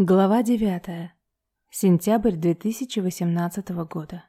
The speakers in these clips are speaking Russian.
Глава 9. Сентябрь 2018 года.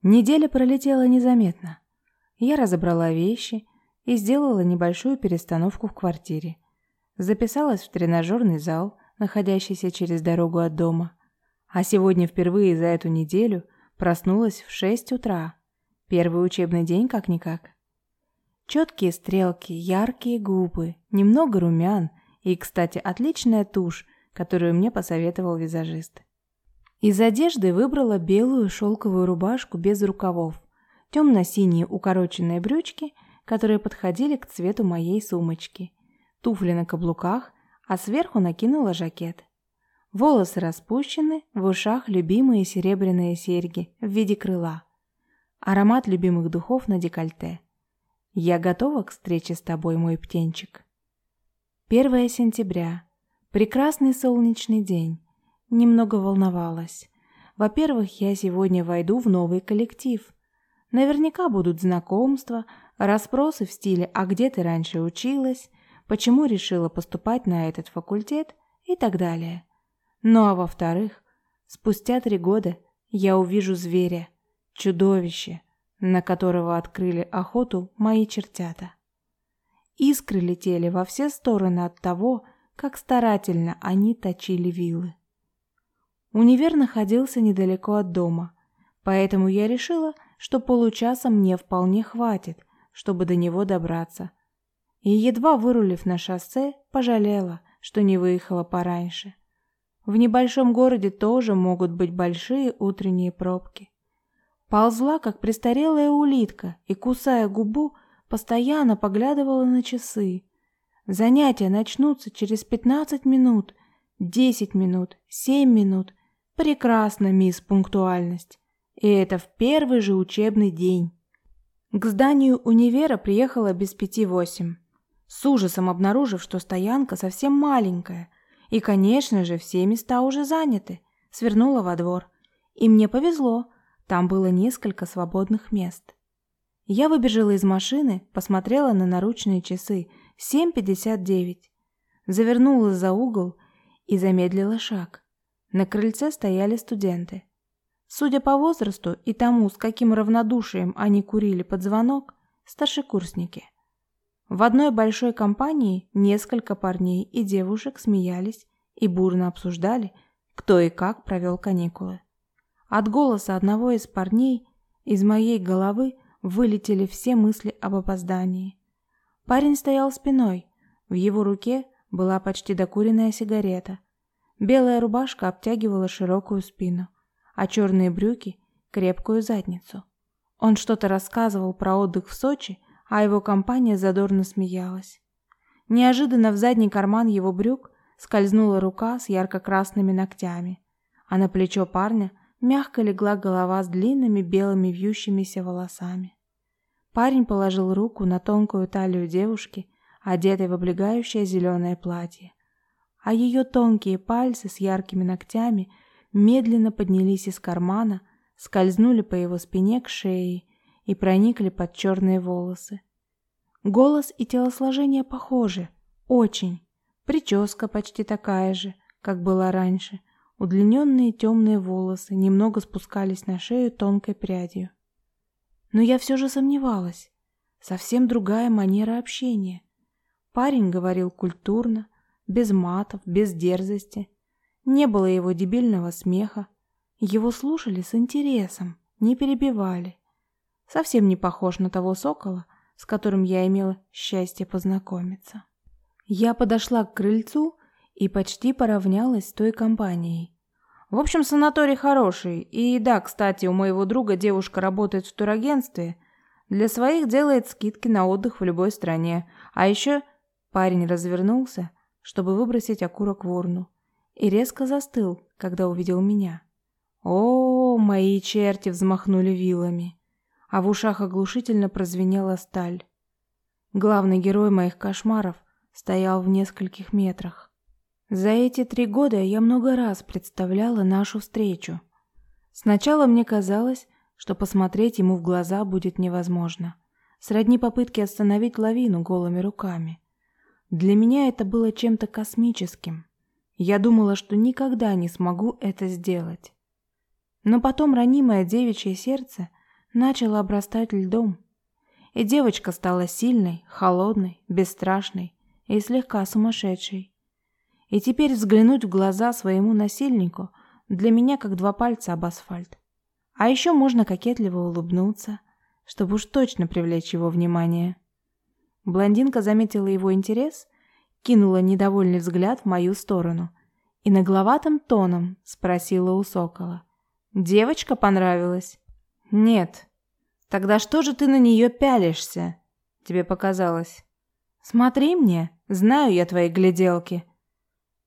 Неделя пролетела незаметно. Я разобрала вещи и сделала небольшую перестановку в квартире. Записалась в тренажерный зал, находящийся через дорогу от дома. А сегодня впервые за эту неделю проснулась в 6 утра. Первый учебный день как-никак. Четкие стрелки, яркие губы, немного румян и, кстати, отличная тушь, которую мне посоветовал визажист. Из одежды выбрала белую шелковую рубашку без рукавов, темно-синие укороченные брючки, которые подходили к цвету моей сумочки, туфли на каблуках, а сверху накинула жакет. Волосы распущены, в ушах любимые серебряные серьги в виде крыла. Аромат любимых духов на декольте. Я готова к встрече с тобой, мой птенчик. 1 сентября. Прекрасный солнечный день. Немного волновалась. Во-первых, я сегодня войду в новый коллектив. Наверняка будут знакомства, расспросы в стиле «А где ты раньше училась?», «Почему решила поступать на этот факультет?» и так далее. Ну а во-вторых, спустя три года я увижу зверя, чудовище, на которого открыли охоту мои чертята. Искры летели во все стороны от того, как старательно они точили вилы. Универ находился недалеко от дома, поэтому я решила, что получаса мне вполне хватит, чтобы до него добраться. И едва вырулив на шоссе, пожалела, что не выехала пораньше. В небольшом городе тоже могут быть большие утренние пробки. Ползла, как престарелая улитка, и, кусая губу, постоянно поглядывала на часы. Занятия начнутся через 15 минут, 10 минут, 7 минут. Прекрасно, мисс Пунктуальность. И это в первый же учебный день. К зданию универа приехала без пяти восемь, с ужасом обнаружив, что стоянка совсем маленькая, и, конечно же, все места уже заняты. Свернула во двор. И мне повезло, там было несколько свободных мест. Я выбежала из машины, посмотрела на наручные часы – 7.59. Завернула за угол и замедлила шаг. На крыльце стояли студенты. Судя по возрасту и тому, с каким равнодушием они курили под звонок, старшекурсники. В одной большой компании несколько парней и девушек смеялись и бурно обсуждали, кто и как провел каникулы. От голоса одного из парней из моей головы вылетели все мысли об опоздании. Парень стоял спиной. В его руке была почти докуренная сигарета. Белая рубашка обтягивала широкую спину, а черные брюки – крепкую задницу. Он что-то рассказывал про отдых в Сочи, а его компания задорно смеялась. Неожиданно в задний карман его брюк скользнула рука с ярко-красными ногтями, а на плечо парня мягко легла голова с длинными белыми вьющимися волосами. Парень положил руку на тонкую талию девушки, одетой в облегающее зеленое платье. А ее тонкие пальцы с яркими ногтями медленно поднялись из кармана, скользнули по его спине к шее и проникли под черные волосы. Голос и телосложение похожи, очень. Прическа почти такая же, как была раньше. Удлиненные темные волосы немного спускались на шею тонкой прядью. Но я все же сомневалась. Совсем другая манера общения. Парень говорил культурно, без матов, без дерзости. Не было его дебильного смеха. Его слушали с интересом, не перебивали. Совсем не похож на того сокола, с которым я имела счастье познакомиться. Я подошла к крыльцу и почти поравнялась с той компанией. В общем, санаторий хороший. И да, кстати, у моего друга девушка работает в турагентстве. Для своих делает скидки на отдых в любой стране. А еще парень развернулся, чтобы выбросить окурок в урну. И резко застыл, когда увидел меня. О, мои черти взмахнули вилами. А в ушах оглушительно прозвенела сталь. Главный герой моих кошмаров стоял в нескольких метрах. За эти три года я много раз представляла нашу встречу. Сначала мне казалось, что посмотреть ему в глаза будет невозможно. Сродни попытке остановить лавину голыми руками. Для меня это было чем-то космическим. Я думала, что никогда не смогу это сделать. Но потом ранимое девичье сердце начало обрастать льдом, и девочка стала сильной, холодной, бесстрашной и слегка сумасшедшей. И теперь взглянуть в глаза своему насильнику для меня как два пальца об асфальт. А еще можно кокетливо улыбнуться, чтобы уж точно привлечь его внимание. Блондинка заметила его интерес, кинула недовольный взгляд в мою сторону и нагловатым тоном спросила у сокола. «Девочка понравилась?» «Нет». «Тогда что же ты на нее пялишься?» «Тебе показалось». «Смотри мне, знаю я твои гляделки».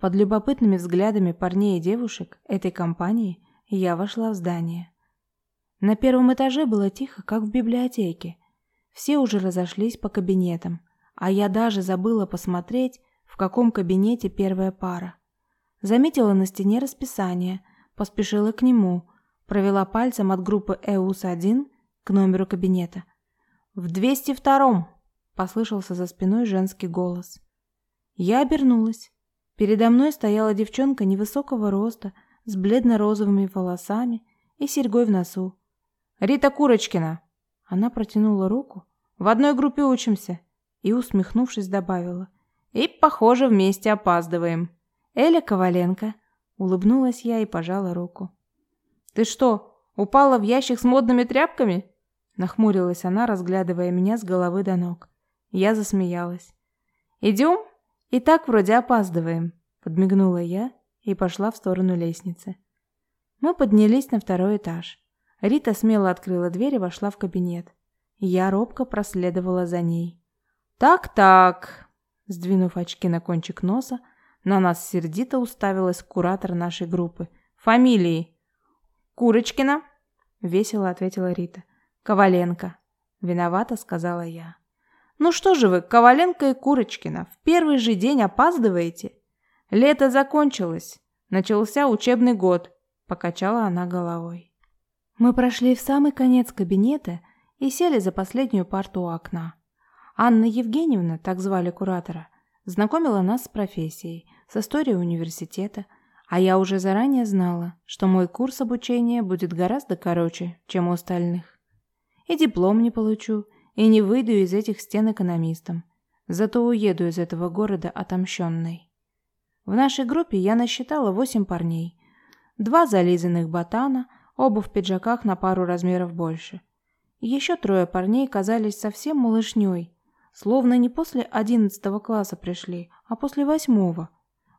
Под любопытными взглядами парней и девушек этой компании я вошла в здание. На первом этаже было тихо, как в библиотеке. Все уже разошлись по кабинетам, а я даже забыла посмотреть, в каком кабинете первая пара. Заметила на стене расписание, поспешила к нему, провела пальцем от группы ЭУС-1 к номеру кабинета. «В 202-м!» – послышался за спиной женский голос. Я обернулась. Передо мной стояла девчонка невысокого роста, с бледно-розовыми волосами и серьгой в носу. Рита Курочкина!» Она протянула руку. «В одной группе учимся!» И, усмехнувшись, добавила. «И, похоже, вместе опаздываем!» «Эля Коваленко!» Улыбнулась я и пожала руку. «Ты что, упала в ящик с модными тряпками?» Нахмурилась она, разглядывая меня с головы до ног. Я засмеялась. «Идем? И так вроде опаздываем», подмигнула я и пошла в сторону лестницы. Мы поднялись на второй этаж. Рита смело открыла дверь и вошла в кабинет. Я робко проследовала за ней. «Так-так», сдвинув очки на кончик носа, на нас сердито уставилась куратор нашей группы. «Фамилии?» «Курочкина», — весело ответила Рита. «Коваленко», — виновата сказала я. «Ну что же вы, Коваленко и Курочкина, в первый же день опаздываете?» «Лето закончилось, начался учебный год», — покачала она головой. Мы прошли в самый конец кабинета и сели за последнюю парту у окна. Анна Евгеньевна, так звали куратора, знакомила нас с профессией, с историей университета, а я уже заранее знала, что мой курс обучения будет гораздо короче, чем у остальных. И диплом не получу, и не выйду из этих стен экономистом. Зато уеду из этого города отомщенной. В нашей группе я насчитала восемь парней. Два зализанных ботана – оба в пиджаках на пару размеров больше. Еще трое парней казались совсем малышней, словно не после одиннадцатого класса пришли, а после восьмого.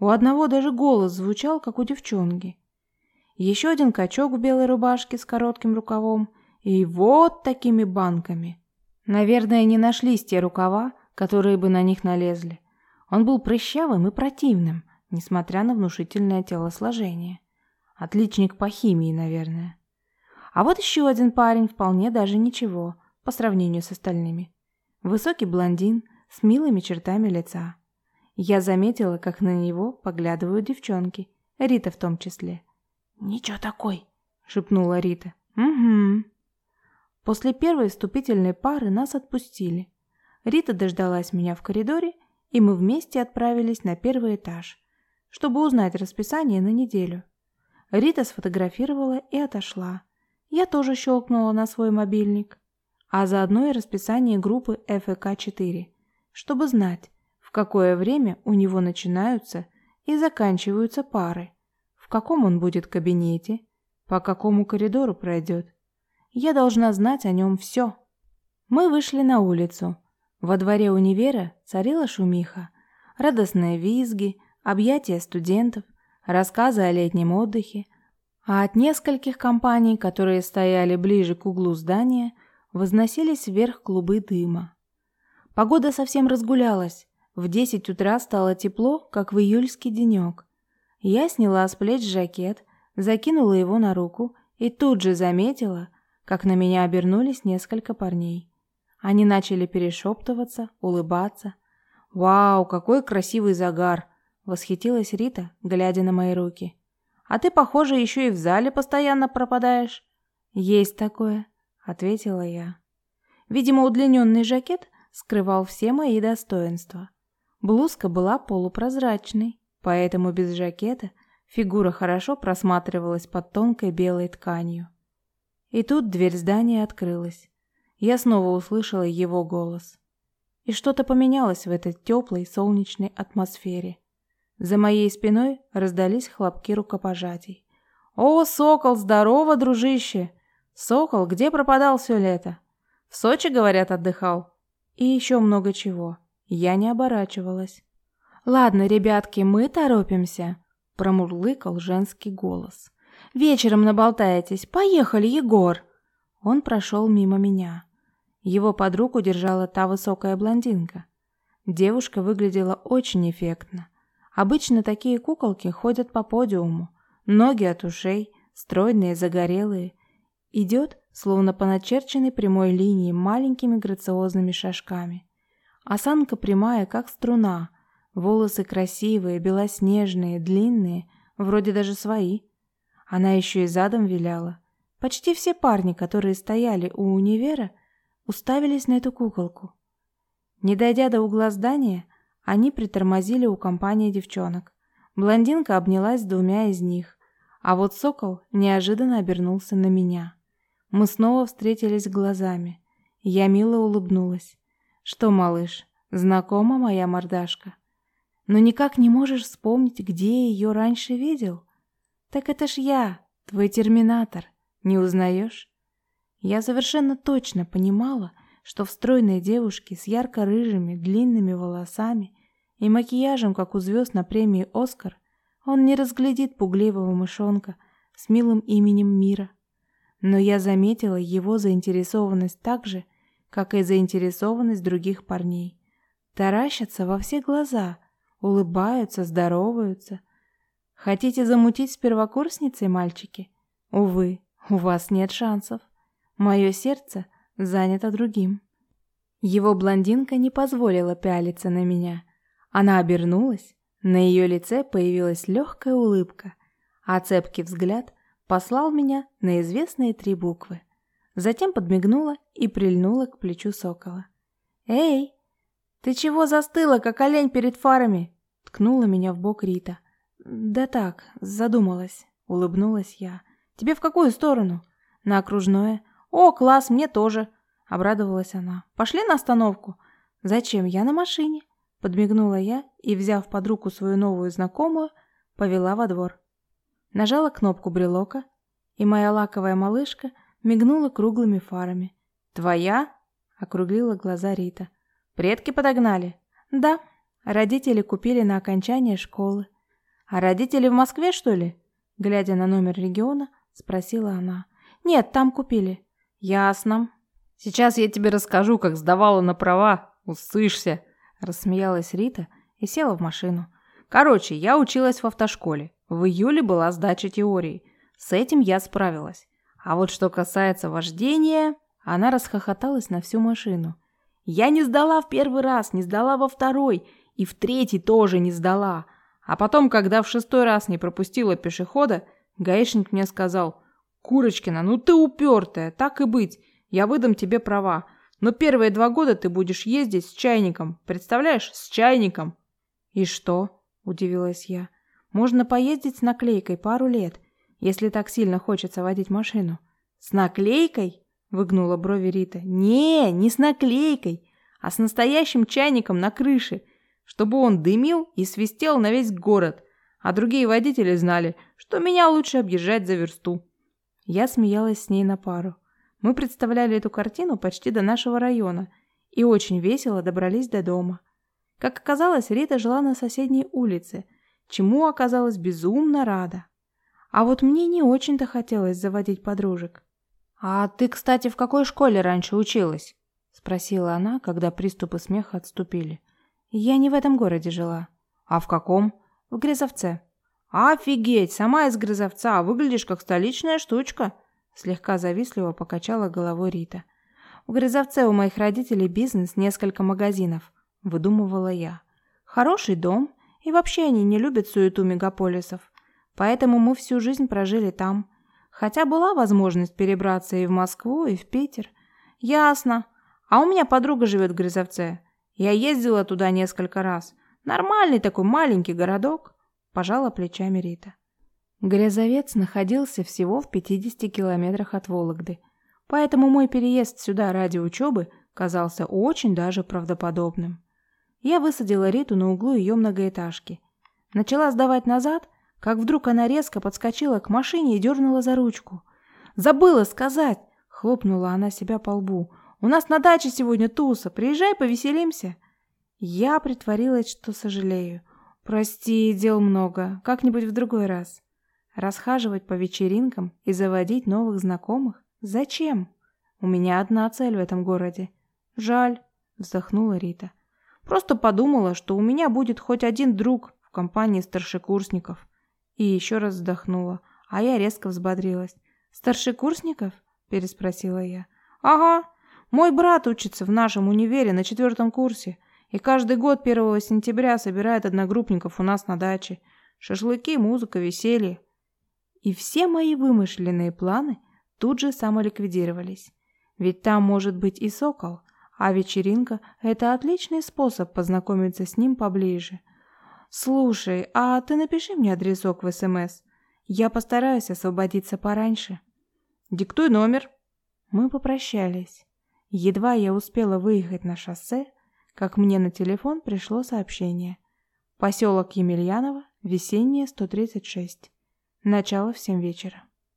У одного даже голос звучал, как у девчонки. Еще один качок в белой рубашке с коротким рукавом и вот такими банками. Наверное, не нашлись те рукава, которые бы на них налезли. Он был прыщавым и противным, несмотря на внушительное телосложение. Отличник по химии, наверное. А вот еще один парень вполне даже ничего по сравнению с остальными. Высокий блондин с милыми чертами лица. Я заметила, как на него поглядывают девчонки, Рита в том числе. «Ничего такой», — шепнула Рита. «Угу». После первой вступительной пары нас отпустили. Рита дождалась меня в коридоре, и мы вместе отправились на первый этаж, чтобы узнать расписание на неделю. Рита сфотографировала и отошла. Я тоже щелкнула на свой мобильник, а заодно и расписание группы ФК-4, чтобы знать, в какое время у него начинаются и заканчиваются пары, в каком он будет кабинете, по какому коридору пройдет. Я должна знать о нем все. Мы вышли на улицу. Во дворе универа царила шумиха, радостные визги, объятия студентов, рассказы о летнем отдыхе, а от нескольких компаний, которые стояли ближе к углу здания, возносились вверх клубы дыма. Погода совсем разгулялась. В десять утра стало тепло, как в июльский денек. Я сняла с плеч жакет, закинула его на руку и тут же заметила, как на меня обернулись несколько парней. Они начали перешептываться, улыбаться. «Вау, какой красивый загар!» Восхитилась Рита, глядя на мои руки. «А ты, похоже, еще и в зале постоянно пропадаешь». «Есть такое», — ответила я. Видимо, удлиненный жакет скрывал все мои достоинства. Блузка была полупрозрачной, поэтому без жакета фигура хорошо просматривалась под тонкой белой тканью. И тут дверь здания открылась. Я снова услышала его голос. И что-то поменялось в этой теплой солнечной атмосфере. За моей спиной раздались хлопки рукопожатий. «О, Сокол, здорово, дружище! Сокол, где пропадал все лето? В Сочи, говорят, отдыхал?» И еще много чего. Я не оборачивалась. «Ладно, ребятки, мы торопимся», — промурлыкал женский голос. «Вечером наболтаетесь. Поехали, Егор!» Он прошел мимо меня. Его под руку держала та высокая блондинка. Девушка выглядела очень эффектно. Обычно такие куколки ходят по подиуму. Ноги от ушей, стройные, загорелые. Идет, словно по начерченной прямой линии, маленькими грациозными шажками. Осанка прямая, как струна. Волосы красивые, белоснежные, длинные, вроде даже свои. Она еще и задом виляла. Почти все парни, которые стояли у универа, уставились на эту куколку. Не дойдя до угла здания, они притормозили у компании девчонок. Блондинка обнялась с двумя из них, а вот сокол неожиданно обернулся на меня. Мы снова встретились глазами. Я мило улыбнулась. «Что, малыш, знакома моя мордашка? Но никак не можешь вспомнить, где ее раньше видел? Так это ж я, твой терминатор. Не узнаешь?» Я совершенно точно понимала, что в стройной девушке с ярко-рыжими длинными волосами и макияжем, как у звезд на премии «Оскар», он не разглядит пугливого мышонка с милым именем Мира. Но я заметила его заинтересованность так же, как и заинтересованность других парней. Таращатся во все глаза, улыбаются, здороваются. Хотите замутить с первокурсницей, мальчики? Увы, у вас нет шансов. Мое сердце занято другим. Его блондинка не позволила пялиться на меня. Она обернулась, на ее лице появилась легкая улыбка, а цепкий взгляд послал меня на известные три буквы. Затем подмигнула и прильнула к плечу сокола. «Эй, ты чего застыла, как олень перед фарами?» Ткнула меня в бок Рита. «Да так, задумалась», — улыбнулась я. «Тебе в какую сторону?» «На окружное». «О, класс, мне тоже!» — обрадовалась она. «Пошли на остановку?» «Зачем? Я на машине!» Подмигнула я и, взяв под руку свою новую знакомую, повела во двор. Нажала кнопку брелока, и моя лаковая малышка мигнула круглыми фарами. «Твоя?» — округлила глаза Рита. «Предки подогнали?» «Да. Родители купили на окончание школы». «А родители в Москве, что ли?» Глядя на номер региона, спросила она. «Нет, там купили. «Ясно. Сейчас я тебе расскажу, как сдавала на права. Услышься!» Рассмеялась Рита и села в машину. «Короче, я училась в автошколе. В июле была сдача теории. С этим я справилась. А вот что касается вождения...» Она расхохоталась на всю машину. «Я не сдала в первый раз, не сдала во второй, и в третий тоже не сдала. А потом, когда в шестой раз не пропустила пешехода, гаишник мне сказал, «Курочкина, ну ты упертая, так и быть, я выдам тебе права. Но первые два года ты будешь ездить с чайником, представляешь, с чайником». «И что?» – удивилась я. «Можно поездить с наклейкой пару лет, если так сильно хочется водить машину». «С наклейкой?» – выгнула брови Рита. «Не, не с наклейкой, а с настоящим чайником на крыше, чтобы он дымил и свистел на весь город, а другие водители знали, что меня лучше объезжать за версту». Я смеялась с ней на пару. Мы представляли эту картину почти до нашего района и очень весело добрались до дома. Как оказалось, Рита жила на соседней улице, чему оказалась безумно рада. А вот мне не очень-то хотелось заводить подружек. «А ты, кстати, в какой школе раньше училась?» — спросила она, когда приступы смеха отступили. «Я не в этом городе жила». «А в каком?» «В Грязовце». «Офигеть! Сама из Грызовца, выглядишь как столичная штучка!» Слегка завистливо покачала головой Рита. «В Грызовце у моих родителей бизнес, несколько магазинов», — выдумывала я. «Хороший дом, и вообще они не любят суету мегаполисов. Поэтому мы всю жизнь прожили там. Хотя была возможность перебраться и в Москву, и в Питер. Ясно. А у меня подруга живет в Грызовце. Я ездила туда несколько раз. Нормальный такой маленький городок. Пожала плечами Рита. Грязовец находился всего в 50 километрах от Вологды, поэтому мой переезд сюда ради учебы казался очень даже правдоподобным. Я высадила Риту на углу ее многоэтажки. Начала сдавать назад, как вдруг она резко подскочила к машине и дернула за ручку. «Забыла сказать!» — хлопнула она себя по лбу. «У нас на даче сегодня туса. Приезжай, повеселимся!» Я притворилась, что сожалею. «Прости, дел много. Как-нибудь в другой раз». Расхаживать по вечеринкам и заводить новых знакомых? Зачем? У меня одна цель в этом городе. Жаль, вздохнула Рита. Просто подумала, что у меня будет хоть один друг в компании старшекурсников. И еще раз вздохнула, а я резко взбодрилась. «Старшекурсников?» – переспросила я. «Ага, мой брат учится в нашем универе на четвертом курсе, и каждый год 1 сентября собирает одногруппников у нас на даче. Шашлыки, музыка, веселье». И все мои вымышленные планы тут же самоликвидировались. Ведь там может быть и сокол, а вечеринка – это отличный способ познакомиться с ним поближе – «Слушай, а ты напиши мне адресок в СМС. Я постараюсь освободиться пораньше». «Диктуй номер». Мы попрощались. Едва я успела выехать на шоссе, как мне на телефон пришло сообщение. Поселок Емельяново, весеннее 136. Начало в 7 вечера.